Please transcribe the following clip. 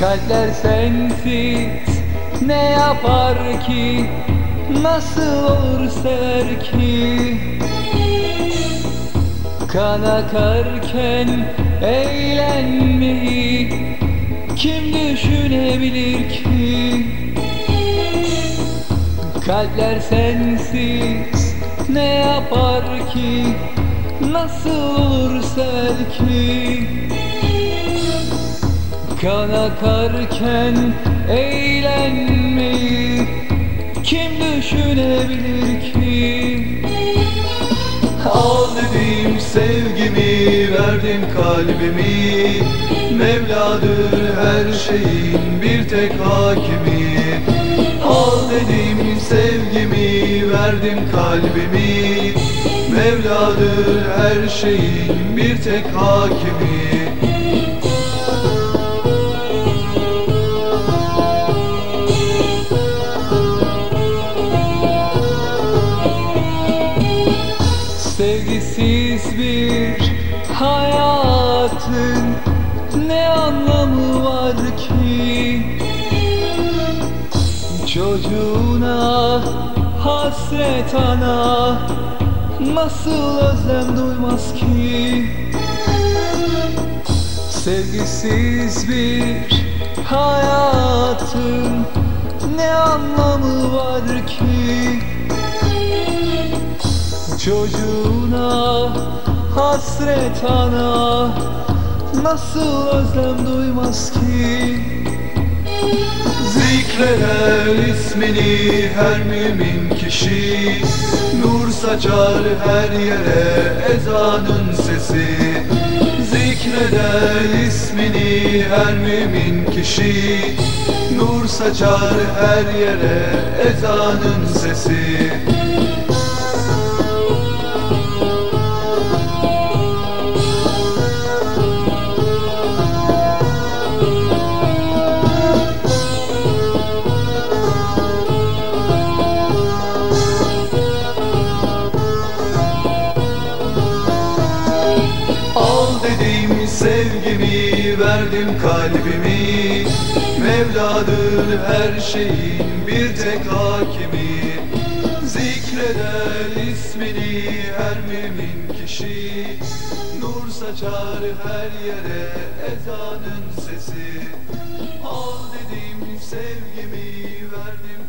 Kalpler sensiz ne yapar ki? Nasıl olur sever ki? Kan akarken eğlenmeyi Kim düşünebilir ki? Kalpler sensiz ne yapar ki? Nasıl olur sever ki Kan akarken eğlenmeyi Kim düşünebilir ki? Al dedim sevgimi verdim kalbimi. Mevladır her şeyin bir tek hakimi. Al dedim sevgimi verdim kalbimi. Mevladır her şeyin bir tek hakimi Sevgisiz bir hayatın ne anlamı var ki? Çocuğuna hasret ana nasıl özlem duymaz ki? Sevgisiz bir hayatın ne anlamı var ki Çocuğuna hasret ana. Nasıl özlem duymaz ki? Zikreder ismini her mümin kişi. Nur saçar her yere ezanın sesi. Zikreder ismini her mümin kişi. Nur saçar her yere ezanın sesi sevgimi verdim kalbimi. Mevladır her şeyin bir tek hakimi. Zikreder ismini her mümin kişi. Nur saçar her yere ezanın sesi. Al dedim sevgimi verdim